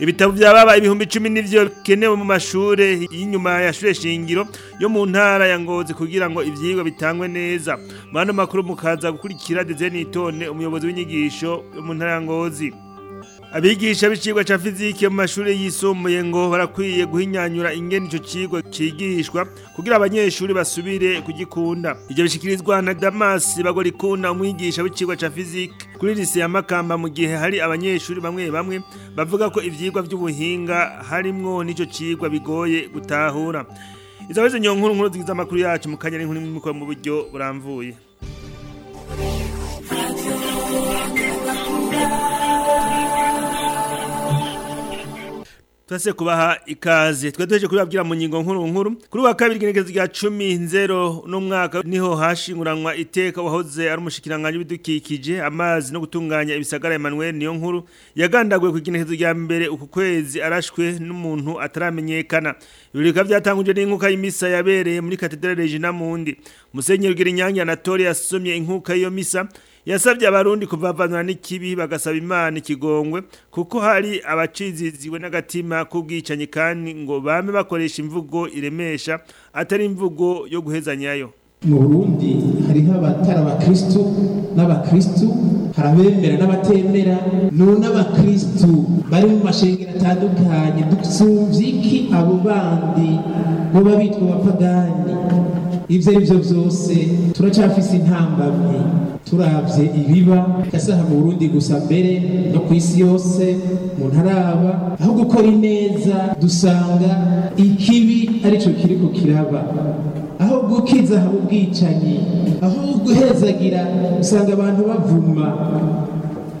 ibitabo byababa ibihumbi cumi n'ibyo bikenewe mu mashuri y'inyuma ya shure shingiro yo mu ntara ya ngozi kugira ngo ibyigwa bitangwe neza muri ano makuru mukaza gukurikira dezenitone umuyobozi w'inyigisho mu ntara ya ngozi abigisha b'icigwa cha fizike mu mashuri yisumbuye ngo barakwiye guhinyanyura ingene ico cigwa cigishwa kugira abanyeshuri basubire kugikunda ivyo bishikirizwa na Damas bagorikunda umwigisha w'icigwa cha fizike kuri lise ya makamba mu gihe hari abanyeshuri bamwe bamwe bavuga ko ibyigwa by'ubuhinga harimwo n'icyo cigwa bigoye gutahura izo wese nyonkuru nkuru zigize amakuru yacu mu kanya n'inkuru mu buryo buramvuye. Tuwase kubaha ikaze. Tukaduheje kubabwira mu nyingo nkuru nkuru. Kuri wa kabiri genegezo rya 10 no mwaka niho hashinguranwa iteka wahoze ari umushikiranganje bidukikije amazi no gutunganya ibisagara Emmanuel niyo nkuru yagandaguye ku genegezo rya mbere uku kwezi arashwe n'umuntu ataramenyekana. Ibirika byatanguje n'inkuka y'imisa yabereye muri Cathedral Regina Mundi. Musenyeri Girinyangi Anatolia asomye inkuka iyo misa. yasabye abarundi kuvavanura n'ikibi bagasaba imana ikigongwe kuko hari abaciziziwe n'agatima k'ubwicanyi kandi ngo bame bakoresha imvugo iremesha atari imvugo yo guhezanyayo mu burundi hariho abatari abakristu n'abakristu hari abemera n'abatemera n'abakristu bari mu mashengero atandukanye dusumvye iki abo bandi bo babitwa abapagani ibyo ari byo byose turacyafise intambamye turabye ibiba gasaha mu burundi gusa mbere no ku isi yose mu ntaraba aho gukora ineza dusanga ikibi aricyo kiri ku kukiraba aho gukiza haba ubwicanyi aho guhezagira usanga abantu bavuma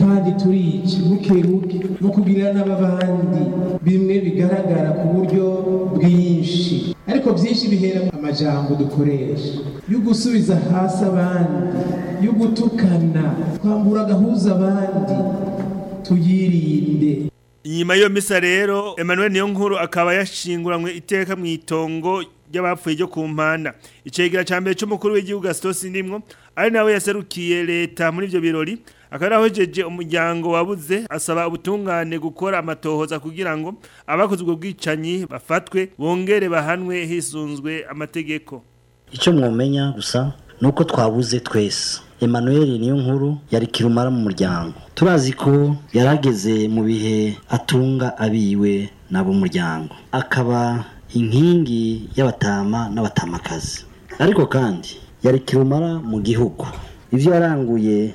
kandi turica buke no kugira n'ababandi bimwe bigaragara ku buryo bwiza ariko byinshi bihera mu amajambo dukoresha yo gusubiza hasi abandi yo gutukana twambura gahuza abandi tuyirinde Nyuma y'iyo misa rero Emmanuel Niyonkuru akaba yashinguranywe iteka mu itongo ry'abapfuye ryo ku mpanda icegera cya mbere cy'umukuru w'igihugu Gaston Sindimwo ari nawe yaserukiye leta muri ibyo birori akaba yarahojeje umuryango wabuze asaba ubutungane gukora amatohoza kugira ngo abakoze ubwo bwicanyi bafatwe bongere bahanwe hisunzwe amategeko icyo mwumenya gusa ni uko twabuze twese Emmanuel niyo nkuru yari kirumara mu muryango turazi ko yarageze mu bihe atunga abiwe n'abo muryango akaba inkingi y'abatama n'abatamakazi ariko kandi yari kirumara mu gihugu ibyo yaranguye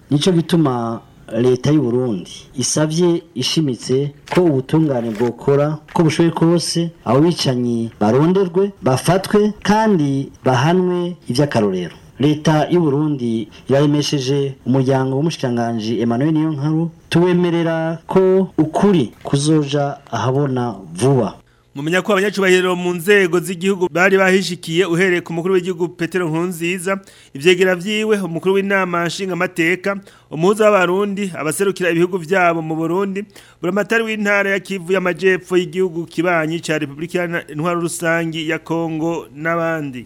nicyo gituma leta y'u Burundi isabye ishimitse ko ubutungane bwokora ko bushoboye kose abicanyi baronderwe bafatwe kandi bahanwe iby'akarorero leta y'u Burundi yaremesheje umuryango w'umushikiranganji Emmanuel Niyonkuru tuwemerera ko ukuri kuzoja ahabona vuba mumenya ko abanyacubahiro mu nzego z'igihugu bari bahishikiye uhereye ku mukuru w'igihugu Petero Nkunziza ibyegera byiwe umukuru w'inama nshinga mateka umuhuza w'abarundi abaserukira ibihugu byabo mu Burundi buramatari w'intara ya Kivu y'amajepfo y'igihugu kibanyi ca Republika Intwaro rusangi ya Kongo n'abandi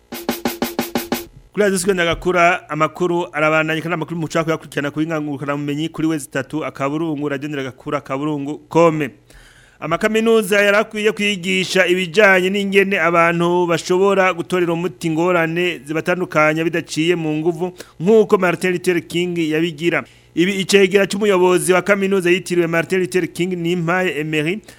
kuri radiyo rwanda agakura amakuru arabandanya kandi amakuru muca kuyakurikirana ku bumenyi kuri wezi itatu akaburungu radiyo agakura akaburungu kome amakaminuza yari akwiye kwigisha ibijyanye n'ingene abantu bashobora gutorera umuti ingorane zibatandukanya bidaciye mu nguvu nk'uko martin luther king yabigira ibi icegera cy'umuyobozi wa kaminuza yitiriwe martin luther king n'impaye emery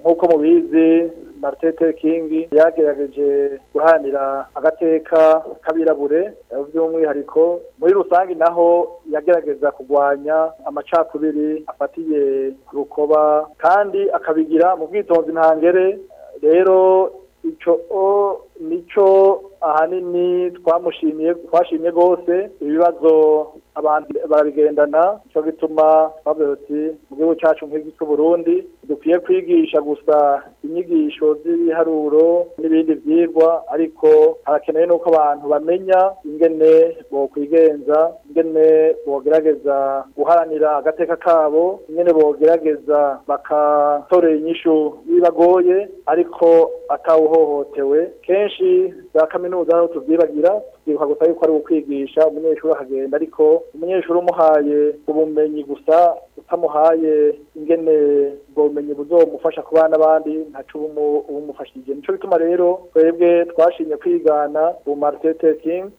nkuko mubizi Martin King yagerageje guhanira agateka k'abirabure by'umwihariko muri rusange naho yagerageza kurwanya amacakubiri afatiye ku rukoba kandi akabigira mu bwitonzi ntangere rero icyo nico ahanini twamushimiye twashimye rwose ibibazo abantu barabigendana cyo bituma twavuze uti mu gihugu cyacu nk'iki cy'uburundi dukwiye kwigisha gusa inyigisho z'ibiharuro n'ibindi byigwa ariko harakenewe n'uko abantu bamenya ingene bokwigenza ingene bogerageza guharanira agateka kabo ingene bogerageza bakatorera inyishu bibagoye ariko atawuhohotewe kenshi za kaminuza kaminuza aho tubyibagira tubyibuka gusa yuko ari ukwigisha umunyeshuri ahagenda ariko umunyeshuri umuhaye ubumenyi gusa utamuhaye ingene ubwo bumenyi buzomufasha ku bana n'abandi ntaco ubumufashije nico bituma rero twebwe twashimye kwigana bu Martin Luther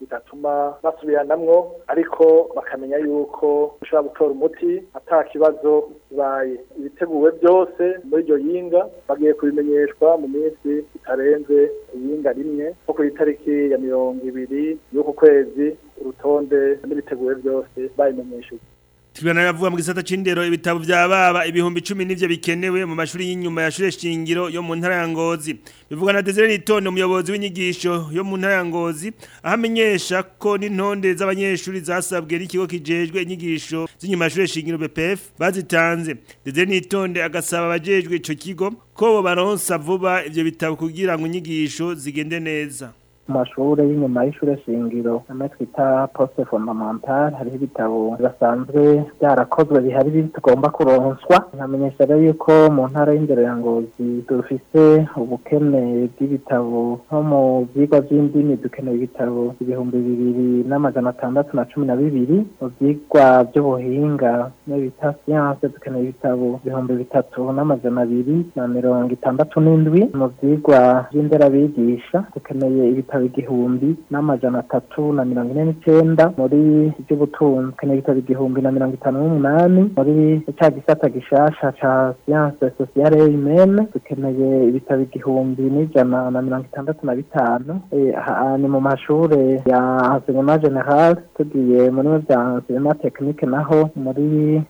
bitatuma basubiranamwo ariko bakamenya yuko ushobora gutora umuti ata kibazo bibaye ibiteguwe byose muri iryo yinga bagiye kubimenyeshwa mu minsi itarenze iyinga rimwe nko ku itariki ya mirongo ibiri y'uku kwezi urutonde n'ibiteguwe byose babimenyesheje tuganiravuga mu gisata c'indero ibitabo vya baba ibihumbi 10 nivyo bikenewe mu mashuri y'inyuma ya shure shingiro yo mu ntara ya Ngozi bivuga na Desire Litonde umuyobozi w'inyigisho yo mu ntara ya Ngozi ahamenyesha ko n'intonde z'abanyeshuri zasabwe n'ikigo kijejwe inyigisho z'inyuma ya shingiro BPF bazitanze Desire Litonde agasaba abajejwe ico kigo ko baronsa vuba ivyo bitabo kugira ngo inyigisho zigende neza mu mashuri y'inyuma y'ishuri shingiro amwe twita poste fondamentale hariho ibitabo basanzwe byarakozwe bihari tugomba kuronswa nkamenyesha yuko mu ntara y'indero ya ngozi dufise ubukene bw'ibitabo nko mu byigwa by'indimi dukeneye ibitabo ibihumbi bibiri n'amajana atandatu na cumi na bibiri mu byigwa by'ubuhinga n'ibita siyanse dukeneye ibitabo ibihumbi bitatu n'amajana abiri na mirongo itandatu n'indwi mu byigwa by'inderabigisha dukeneye ibitabo bitaba igihumbi n'amajana atatu na mirongo ine n'icyenda muri iby'ubutunzi kane bitaba igihumbi na mirongo itanu n'umunani muri cya gisata gishasha ca siyanse sosiyale yumene dukeneye ibitabo igihumbi n'ijana na mirongo itandatu na bitanu eh, ni mu mashure ya enseignement general tugiye muri bya vya enseignement tekinike naho muri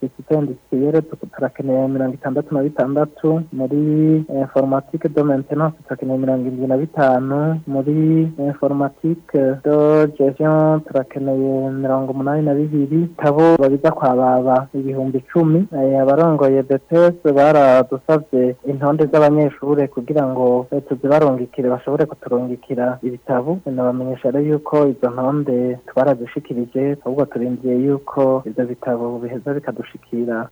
sisite industiriyere turakeneye mirongo itandatu na bitandatu muri eh, informatike do mentenanse turakeneye mirongo irindwi na bitanu muri eh, informatike do gesiyon turakeneye mirongo umunani na bibiri tabo babiza baba ibihumbi icumi eh, abarongoye betese baradusabye intonde z'abanyeshuri kugira ngo tuzibarungikire bashobore kuturungikira ibitabo nabamenyesha yuko izo ntonde twarazishikirije ahubwo turindiye yuko ibyo bitabo biheza bikadusha gushikira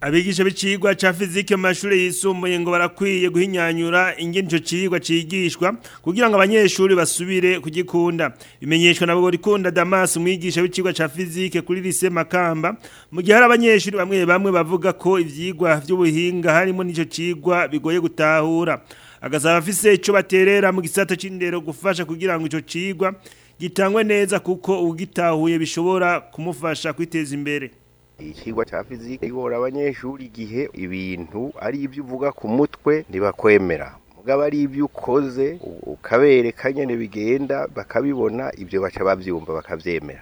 abigisha b'icigwa ca fizike mu mashuri yisumbuye ngo barakwiye guhinyanyura ingene ico cigwa cigishwa kugira ngo abanyeshuri basubire kugikunda bimenyeshwa na rikunda Damas umwigisha w'icigwa cha fizike kuri lycée Makamba mu gihe hari abanyeshuri bamwe bamwe bavuga ko ivyigwa by’ubuhinga harimo n'ico cigwa bigoye gutahura agasaba afise ico baterera mu gisata c'indero gufasha kugira ngo ico cigwa gitangwe neza kuko ugitahuye bishobora kumufasha kwiteza imbere ikigwa cya fizike igora abanyeshuri igihe ibintu ari ibyo uvuga ku mutwe ntibakwemera bwaba ari ibyo ukoze ukabereka nyine bigenda bakabibona ibyo baca babyumva bakabyemera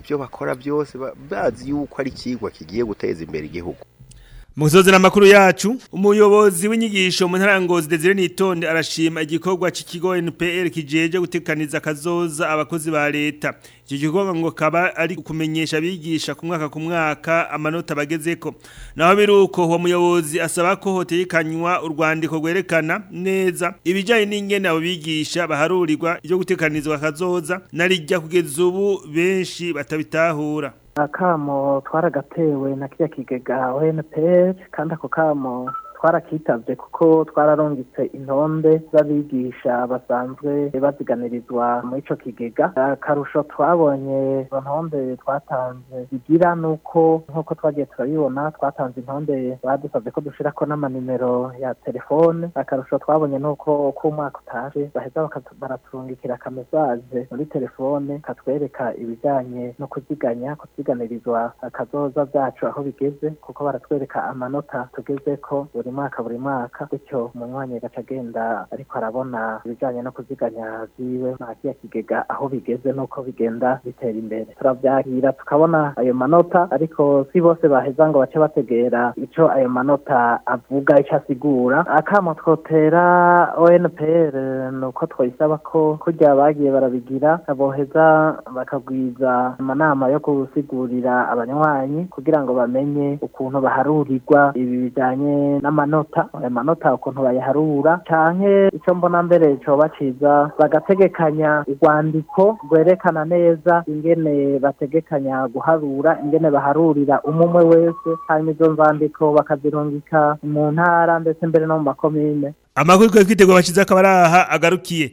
ibyo bakora byose bazi yuko ari ikigo kigiye guteza imbere igihugu Muzozi makuru yacu umuyobozi w'inyigisho mu ntarangozi Desire Nitonde arashima igikorwa cy'ikigo NPR kijeje gutekaniza kazoza abakozi ba leta. Iki gikorwa ngo kaba ari kumenyesha abigisha ku mwaka ku mwaka amanota bagezeko. Naho biruko uwo muyobozi asaba ko hotekanywa urwandiko rwerekana neza ibijyanye n'ingene abo bigisha baharurirwa ryo gutekanizwa kazoza narijya kugeza ubu benshi batabitahura. akamo twaragatewe na kiriya kigega wa kandi ako kamo twarakitabye kuko twararungitse intonde z'abigisha basanzwe baziganirizwa muri icyo kigega akarusho twabonye izo ntonde twatanze zigira nuko nk'uko twagiye turabibona twatanze intonde badusabye ko dushirako n'amanimero ya telefone akarusho twabonye nuko uko umwaka utaje baheza baraturungikira akamesaje muri telefone katwereka ibijyanye no kuziganya kuziganirizwa akazoza vyacu aho bigeze kuko baratwereka amanota tugeze ko buri mwaka buri mwaka bityo umunywanyi agaca ariko arabona ibijyanye no kuziganya ziwe nta kiya kigega aho bigeze nuko bigenda bitera imbere turabyakira tukabona ayo manota ariko si bose baheza ngo bace bategera icyo ayo manota avuga icyo asigura akamo twotera onpr nuko twoyisaba ko kujya bagiye barabigira boheza bakagwiza amanama yo gusigurira abanywanyi kugira ngo bamenye ukuntu baharurirwa ibi bijyanye n'ama amanota ayo manota ukuntu bayaharura canke icyo mbona mbere coba ciza bagategekanya urwandiko rwerekana neza ingene bategekanya guharura ingene baharurira umumwe wese hanyuma izo mvandiko bakazirungika mu ntara ndetse mbere no mu makomine amakuru kwe kwitego bashize akabaraha agarukiye